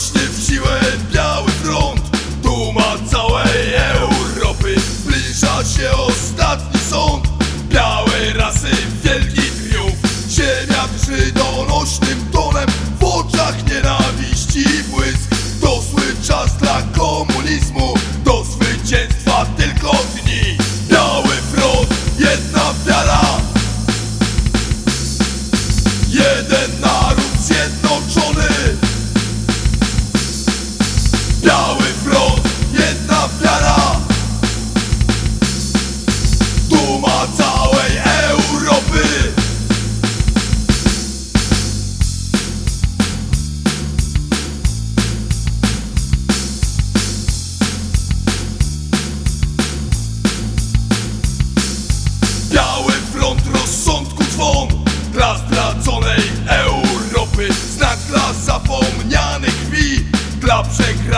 rocznie w siłę biały front. Duma całej Europy Zbliża się ostatni sąd. Białej rasy wielki triumf Ziemia przy donośnym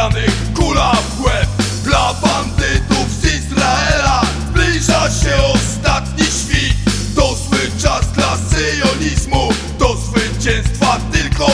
zaranych kula w łeb. Dla bandytów z Izraela zbliża się ostatni świt. To zły czas dla syjonizmu, do zwycięstwa tylko